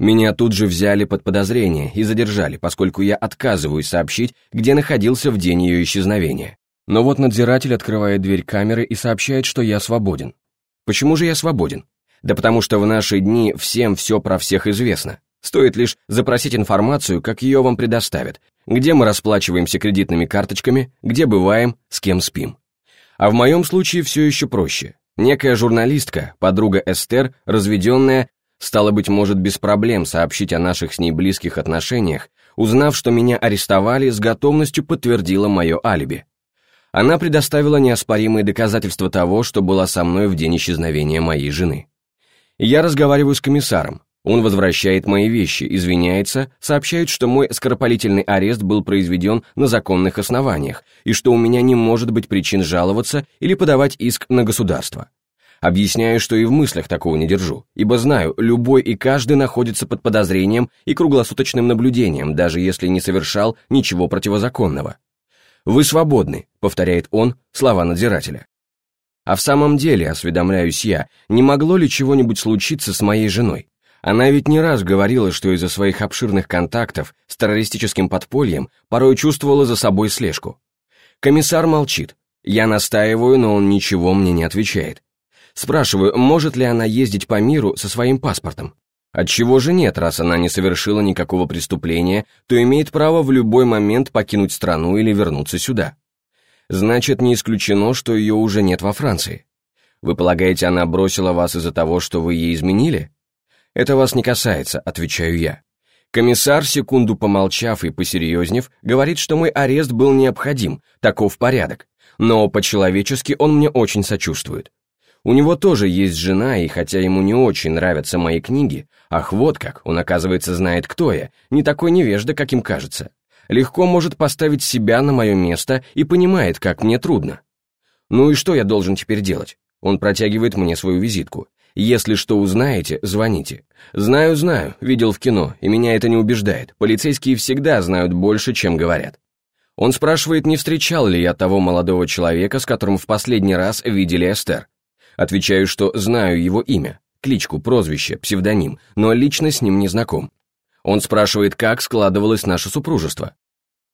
Меня тут же взяли под подозрение и задержали, поскольку я отказываюсь сообщить, где находился в день ее исчезновения. Но вот надзиратель открывает дверь камеры и сообщает, что я свободен. Почему же я свободен? Да потому что в наши дни всем все про всех известно. Стоит лишь запросить информацию, как ее вам предоставят, где мы расплачиваемся кредитными карточками, где бываем, с кем спим. А в моем случае все еще проще. Некая журналистка, подруга Эстер, разведенная, стало быть, может без проблем сообщить о наших с ней близких отношениях, узнав, что меня арестовали, с готовностью подтвердила мое алиби. Она предоставила неоспоримые доказательства того, что была со мной в день исчезновения моей жены. Я разговариваю с комиссаром. Он возвращает мои вещи, извиняется, сообщает, что мой скоропалительный арест был произведен на законных основаниях и что у меня не может быть причин жаловаться или подавать иск на государство. Объясняю, что и в мыслях такого не держу, ибо знаю, любой и каждый находится под подозрением и круглосуточным наблюдением, даже если не совершал ничего противозаконного. «Вы свободны», — повторяет он слова надзирателя. А в самом деле, осведомляюсь я, не могло ли чего-нибудь случиться с моей женой? Она ведь не раз говорила, что из-за своих обширных контактов с террористическим подпольем порой чувствовала за собой слежку. Комиссар молчит. Я настаиваю, но он ничего мне не отвечает. Спрашиваю, может ли она ездить по миру со своим паспортом. Отчего же нет, раз она не совершила никакого преступления, то имеет право в любой момент покинуть страну или вернуться сюда. Значит, не исключено, что ее уже нет во Франции. Вы полагаете, она бросила вас из-за того, что вы ей изменили? Это вас не касается, отвечаю я. Комиссар, секунду помолчав и посерьезнев, говорит, что мой арест был необходим, таков порядок. Но по-человечески он мне очень сочувствует. У него тоже есть жена, и хотя ему не очень нравятся мои книги, ах, вот как, он, оказывается, знает, кто я, не такой невежда, как им кажется. Легко может поставить себя на мое место и понимает, как мне трудно. Ну и что я должен теперь делать? Он протягивает мне свою визитку. Если что узнаете, звоните. Знаю, знаю, видел в кино, и меня это не убеждает. Полицейские всегда знают больше, чем говорят. Он спрашивает, не встречал ли я того молодого человека, с которым в последний раз видели Эстер. Отвечаю, что знаю его имя, кличку, прозвище, псевдоним, но лично с ним не знаком. Он спрашивает, как складывалось наше супружество.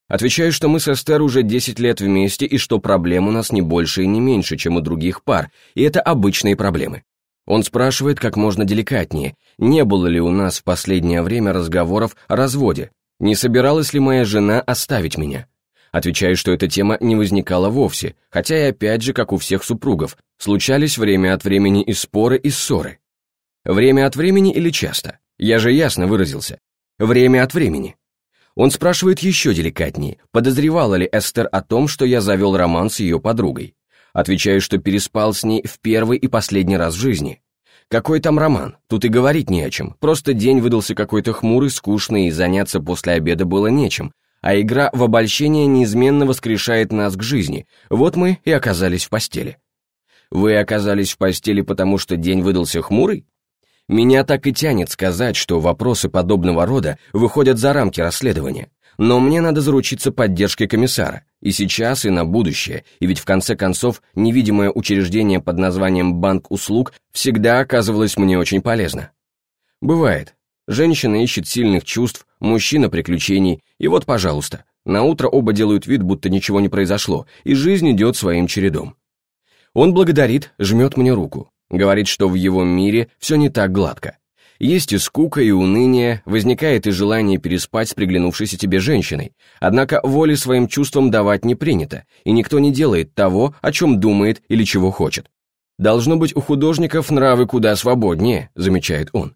Отвечаю, что мы с Эстер уже 10 лет вместе и что проблем у нас не больше и не меньше, чем у других пар, и это обычные проблемы. Он спрашивает как можно деликатнее, не было ли у нас в последнее время разговоров о разводе, не собиралась ли моя жена оставить меня. Отвечаю, что эта тема не возникала вовсе, хотя и опять же, как у всех супругов, случались время от времени и споры, и ссоры. Время от времени или часто? Я же ясно выразился. Время от времени. Он спрашивает еще деликатнее, подозревала ли Эстер о том, что я завел роман с ее подругой. Отвечаю, что переспал с ней в первый и последний раз в жизни. Какой там роман? Тут и говорить не о чем. Просто день выдался какой-то хмурый, скучный, и заняться после обеда было нечем, а игра в обольщение неизменно воскрешает нас к жизни. Вот мы и оказались в постели. Вы оказались в постели, потому что день выдался хмурый? Меня так и тянет сказать, что вопросы подобного рода выходят за рамки расследования. Но мне надо заручиться поддержкой комиссара. И сейчас, и на будущее. И ведь в конце концов, невидимое учреждение под названием «Банк услуг» всегда оказывалось мне очень полезно. Бывает, Женщина ищет сильных чувств, мужчина приключений, и вот, пожалуйста, на утро оба делают вид, будто ничего не произошло, и жизнь идет своим чередом. Он благодарит, жмет мне руку, говорит, что в его мире все не так гладко. Есть и скука, и уныние, возникает и желание переспать с приглянувшейся тебе женщиной, однако воли своим чувствам давать не принято, и никто не делает того, о чем думает или чего хочет. Должно быть, у художников нравы куда свободнее, замечает он.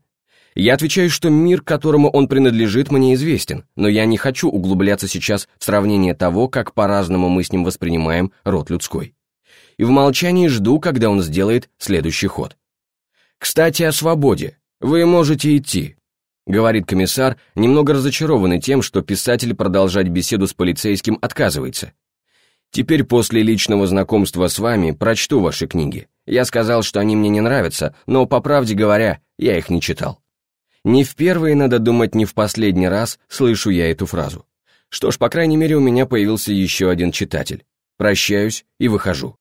Я отвечаю, что мир, которому он принадлежит, мне известен, но я не хочу углубляться сейчас в сравнение того, как по-разному мы с ним воспринимаем род людской. И в молчании жду, когда он сделает следующий ход. «Кстати, о свободе. Вы можете идти», — говорит комиссар, немного разочарованный тем, что писатель продолжать беседу с полицейским отказывается. «Теперь после личного знакомства с вами прочту ваши книги. Я сказал, что они мне не нравятся, но, по правде говоря, я их не читал». Не в первый, надо думать, не в последний раз слышу я эту фразу. Что ж, по крайней мере, у меня появился еще один читатель. Прощаюсь и выхожу.